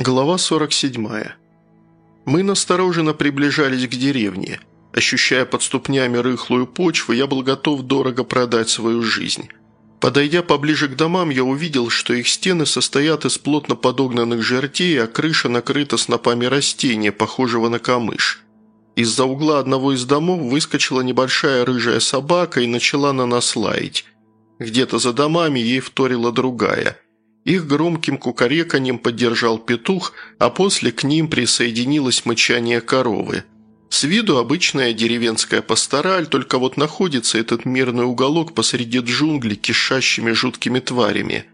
Глава 47. Мы настороженно приближались к деревне. Ощущая под ступнями рыхлую почву, я был готов дорого продать свою жизнь. Подойдя поближе к домам, я увидел, что их стены состоят из плотно подогнанных жердей, а крыша накрыта снопами растения, похожего на камыш. Из-за угла одного из домов выскочила небольшая рыжая собака и начала на нас лаять. Где-то за домами ей вторила другая – их громким кукареканьем поддержал петух, а после к ним присоединилось мычание коровы. С виду обычная деревенская пастораль, только вот находится этот мирный уголок посреди джунглей, кишащими жуткими тварями.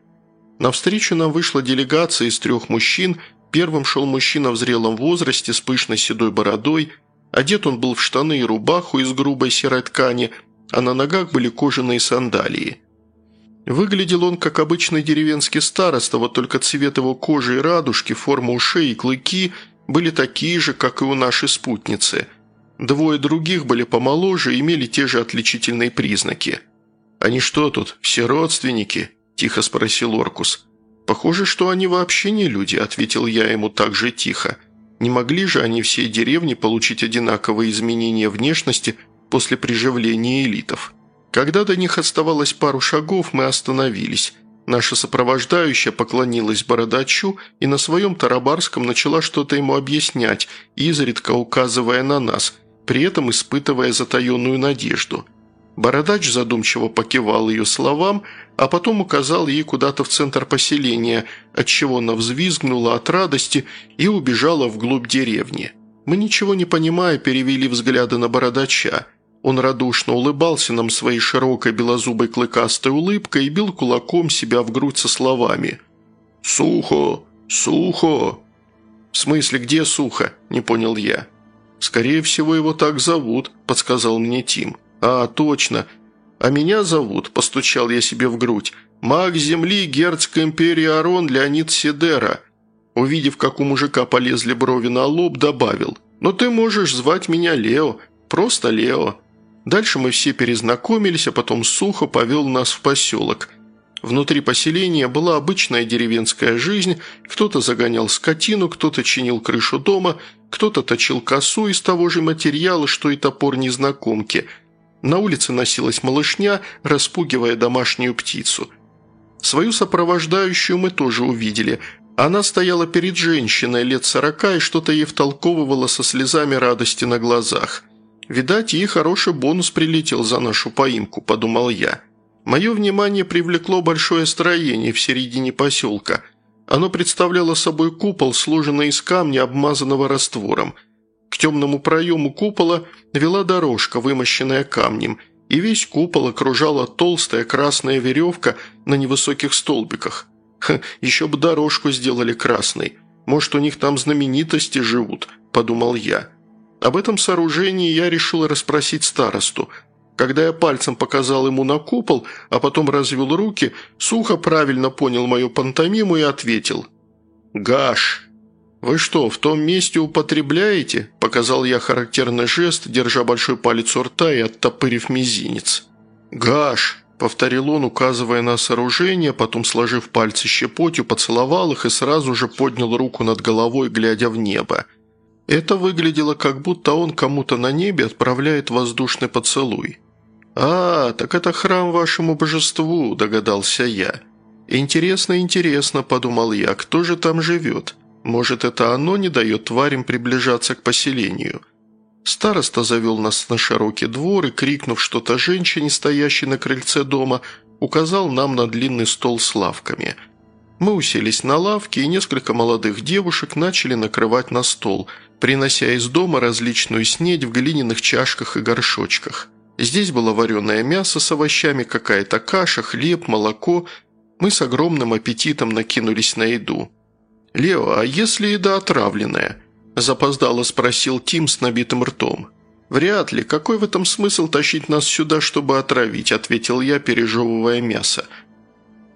Навстречу нам вышла делегация из трех мужчин, первым шел мужчина в зрелом возрасте с пышной седой бородой, одет он был в штаны и рубаху из грубой серой ткани, а на ногах были кожаные сандалии. Выглядел он как обычный деревенский староста, вот только цвет его кожи и радужки, форма ушей и клыки были такие же, как и у нашей спутницы. Двое других были помоложе и имели те же отличительные признаки. «Они что тут, все родственники?» – тихо спросил Оркус. «Похоже, что они вообще не люди», – ответил я ему так же тихо. «Не могли же они всей деревни получить одинаковые изменения внешности после приживления элитов?» Когда до них оставалось пару шагов, мы остановились. Наша сопровождающая поклонилась бородачу и на своем тарабарском начала что-то ему объяснять, изредка указывая на нас, при этом испытывая затаенную надежду. Бородач задумчиво покивал ее словам, а потом указал ей куда-то в центр поселения, отчего она взвизгнула от радости и убежала вглубь деревни. Мы, ничего не понимая, перевели взгляды на бородача – он радушно улыбался нам своей широкой белозубой клыкастой улыбкой и бил кулаком себя в грудь со словами «Сухо! Сухо!» «В смысле, где Сухо?» – не понял я. «Скорее всего, его так зовут», – подсказал мне Тим. «А, точно. А меня зовут», – постучал я себе в грудь, «маг земли герцогской империи Арон Леонид Сидера». Увидев, как у мужика полезли брови на лоб, добавил, «Но ты можешь звать меня Лео, просто Лео». Дальше мы все перезнакомились, а потом Сухо повел нас в поселок. Внутри поселения была обычная деревенская жизнь, кто-то загонял скотину, кто-то чинил крышу дома, кто-то точил косу из того же материала, что и топор незнакомки. На улице носилась малышня, распугивая домашнюю птицу. Свою сопровождающую мы тоже увидели. Она стояла перед женщиной лет сорока и что-то ей втолковывала со слезами радости на глазах – «Видать, ей хороший бонус прилетел за нашу поимку», – подумал я. Мое внимание привлекло большое строение в середине поселка. Оно представляло собой купол, сложенный из камня, обмазанного раствором. К темному проему купола вела дорожка, вымощенная камнем, и весь купол окружала толстая красная веревка на невысоких столбиках. Ха, еще бы дорожку сделали красной. Может, у них там знаменитости живут, подумал я. Об этом сооружении я решил расспросить старосту. Когда я пальцем показал ему на купол, а потом развел руки, сухо правильно понял мою пантомиму и ответил. «Гаш!» «Вы что, в том месте употребляете?» – показал я характерный жест, держа большой палец у рта и оттопырив мизинец. «Гаш!» – повторил он, указывая на сооружение, потом, сложив пальцы щепотью, поцеловал их и сразу же поднял руку над головой, глядя в небо. Это выглядело, как будто он кому-то на небе отправляет воздушный поцелуй. «А, так это храм вашему божеству», – догадался я. «Интересно, интересно», – подумал я, – «кто же там живет? Может, это оно не дает тварям приближаться к поселению?» Староста завел нас на широкий двор и, крикнув что-то женщине, стоящей на крыльце дома, указал нам на длинный стол с лавками. Мы уселись на лавке, и несколько молодых девушек начали накрывать на стол – принося из дома различную снедь в глиняных чашках и горшочках. Здесь было вареное мясо с овощами, какая-то каша, хлеб, молоко. Мы с огромным аппетитом накинулись на еду. «Лео, а если еда отравленная?» – запоздало спросил Тим с набитым ртом. «Вряд ли. Какой в этом смысл тащить нас сюда, чтобы отравить?» – ответил я, пережевывая мясо.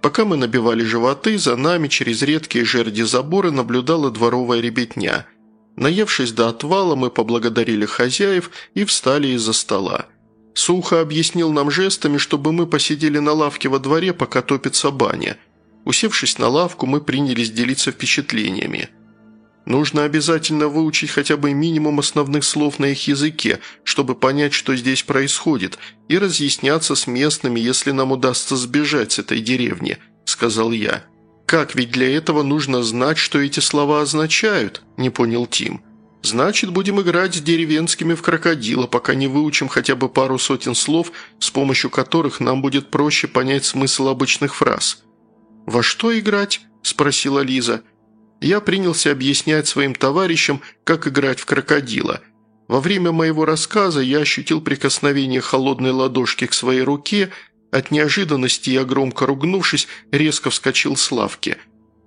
Пока мы набивали животы, за нами через редкие жерди заборы наблюдала дворовая ребятня – Наевшись до отвала, мы поблагодарили хозяев и встали из-за стола. Сухо объяснил нам жестами, чтобы мы посидели на лавке во дворе, пока топится баня. Усевшись на лавку, мы принялись делиться впечатлениями. Нужно обязательно выучить хотя бы минимум основных слов на их языке, чтобы понять, что здесь происходит, и разъясняться с местными, если нам удастся сбежать с этой деревни», – сказал я. «Как ведь для этого нужно знать, что эти слова означают?» – не понял Тим. «Значит, будем играть с деревенскими в крокодила, пока не выучим хотя бы пару сотен слов, с помощью которых нам будет проще понять смысл обычных фраз». «Во что играть?» – спросила Лиза. Я принялся объяснять своим товарищам, как играть в крокодила. Во время моего рассказа я ощутил прикосновение холодной ладошки к своей руке, от неожиданности я, громко ругнувшись, резко вскочил с лавки.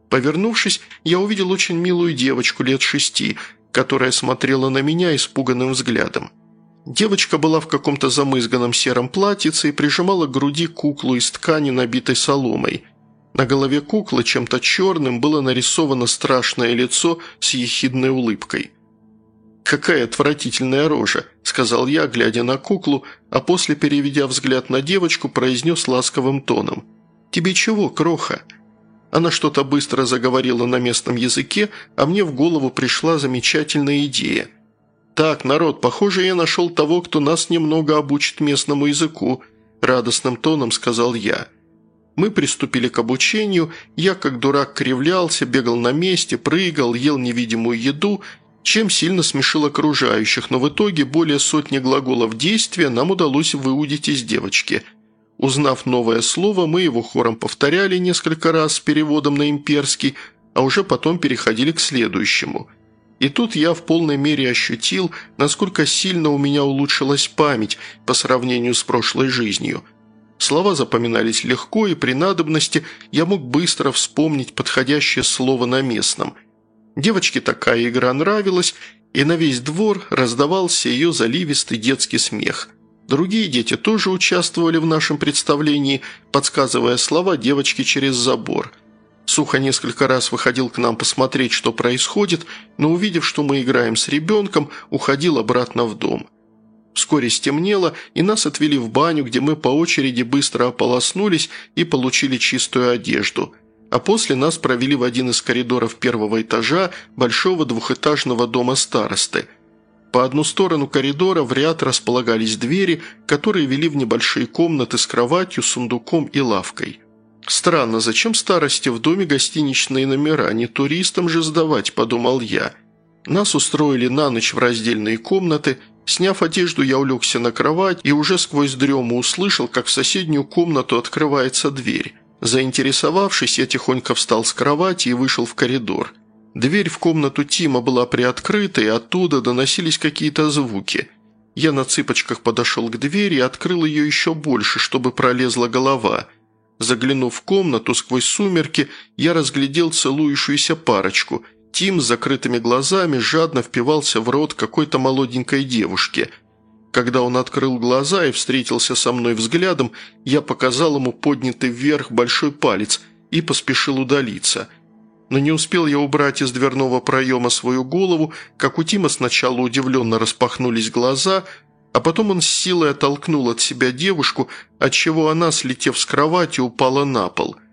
Повернувшись, я увидел очень милую девочку лет шести, которая смотрела на меня испуганным взглядом. Девочка была в каком-то замызганном сером платьице и прижимала к груди куклу из ткани, набитой соломой. На голове куклы чем-то черным было нарисовано страшное лицо с ехидной улыбкой. «Какая отвратительная рожа», – сказал я, глядя на куклу, а после, переведя взгляд на девочку, произнес ласковым тоном. «Тебе чего, кроха?» Она что-то быстро заговорила на местном языке, а мне в голову пришла замечательная идея. «Так, народ, похоже, я нашел того, кто нас немного обучит местному языку», – радостным тоном сказал я – мы приступили к обучению, я как дурак кривлялся, бегал на месте, прыгал, ел невидимую еду, чем сильно смешил окружающих, но в итоге более сотни глаголов действия нам удалось выудить из девочки. Узнав новое слово, мы его хором повторяли несколько раз с переводом на имперский, а уже потом переходили к следующему. И тут я в полной мере ощутил, насколько сильно у меня улучшилась память по сравнению с прошлой жизнью – Слова запоминались легко, и при надобности я мог быстро вспомнить подходящее слово на местном. Девочке такая игра нравилась, и на весь двор раздавался ее заливистый детский смех. Другие дети тоже участвовали в нашем представлении, подсказывая слова девочки через забор. Суха несколько раз выходил к нам посмотреть, что происходит, но увидев, что мы играем с ребенком, уходил обратно в дом. Вскоре стемнело, и нас отвели в баню, где мы по очереди быстро ополоснулись и получили чистую одежду. А после нас провели в один из коридоров первого этажа большого двухэтажного дома старосты. По одну сторону коридора в ряд располагались двери, которые вели в небольшие комнаты с кроватью, сундуком и лавкой. «Странно, зачем старости в доме гостиничные номера? Не туристам же сдавать», – подумал я. Нас устроили на ночь в раздельные комнаты – Сняв одежду, я улегся на кровать и уже сквозь дрему услышал, как в соседнюю комнату открывается дверь. Заинтересовавшись, я тихонько встал с кровати и вышел в коридор. Дверь в комнату Тима была приоткрыта, и оттуда доносились какие-то звуки. Я на цыпочках подошел к двери и открыл ее еще больше, чтобы пролезла голова. Заглянув в комнату сквозь сумерки, я разглядел целующуюся парочку – Тим с закрытыми глазами жадно впивался в рот какой-то молоденькой девушки. Когда он открыл глаза и встретился со мной взглядом, я показал ему поднятый вверх большой палец и поспешил удалиться. Но не успел я убрать из дверного проема свою голову, как у Тима сначала удивленно распахнулись глаза, а потом он с силой оттолкнул от себя девушку, отчего она, слетев с кровати, упала на пол –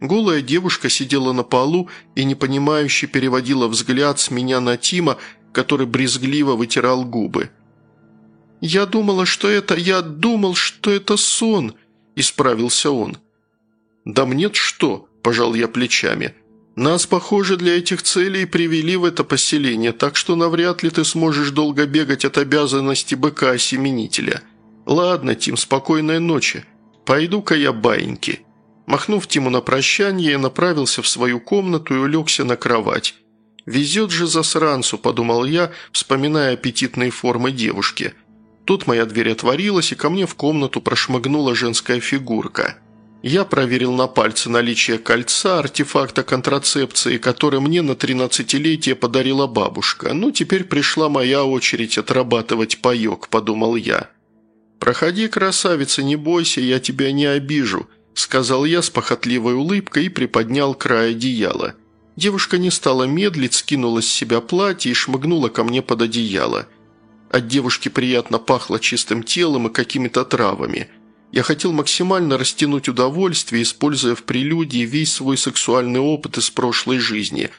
Голая девушка сидела на полу и непонимающе переводила взгляд с меня на Тима, который брезгливо вытирал губы. «Я думала, что это... Я думал, что это сон», – исправился он. «Да мне что?» – пожал я плечами. «Нас, похоже, для этих целей привели в это поселение, так что навряд ли ты сможешь долго бегать от обязанности быка-осеменителя. Ладно, Тим, спокойной ночи. Пойду-ка я баиньки». Махнув Тиму на прощание, я направился в свою комнату и улегся на кровать. «Везет же засранцу», – подумал я, вспоминая аппетитные формы девушки. Тут моя дверь отворилась, и ко мне в комнату прошмыгнула женская фигурка. Я проверил на пальце наличие кольца, артефакта контрацепции, который мне на тринадцатилетие подарила бабушка. Ну, теперь пришла моя очередь отрабатывать паек, подумал я. «Проходи, красавица, не бойся, я тебя не обижу», сказал я с похотливой улыбкой и приподнял край одеяла. Девушка не стала медлить, скинула с себя платье и шмыгнула ко мне под одеяло. От девушки приятно пахло чистым телом и какими-то травами. Я хотел максимально растянуть удовольствие, используя в прелюдии весь свой сексуальный опыт из прошлой жизни.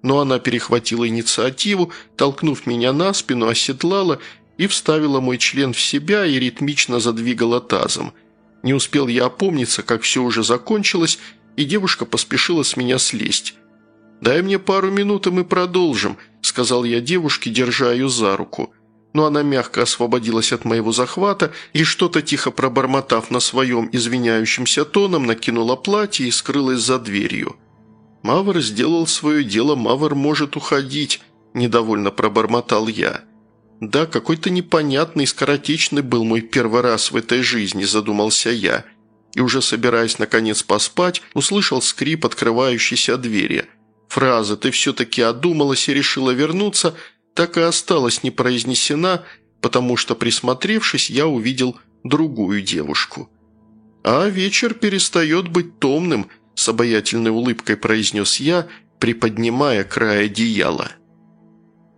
но она перехватила инициативу, толкнув меня на спину, оседлала и вставила мой член в себя и ритмично задвигала тазом. Не успел я опомниться, как все уже закончилось, и девушка поспешила с меня слезть. «Дай мне пару минут, и мы продолжим», – сказал я девушке, держа ее за руку. Но она мягко освободилась от моего захвата и, что-то тихо пробормотав на своем извиняющемся тоном, накинула платье и скрылась за дверью. «Мавр сделал свое дело, Мавр может уходить», – недовольно пробормотал я. «Да, какой-то непонятный, скоротечный был мой первый раз в этой жизни», – задумался я. И уже собираясь наконец поспать, услышал скрип открывающейся двери. Фраза «ты все-таки одумалась и решила вернуться» так и осталась не произнесена, потому что, присмотревшись, я увидел другую девушку. «А вечер перестает быть томным», – с обаятельной улыбкой произнес я, приподнимая край одеяла.